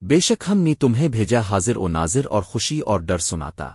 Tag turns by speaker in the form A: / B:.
A: بے شک ہم نے تمہیں بھیجا حاضر و ناظر اور خوشی اور ڈر سناتا۔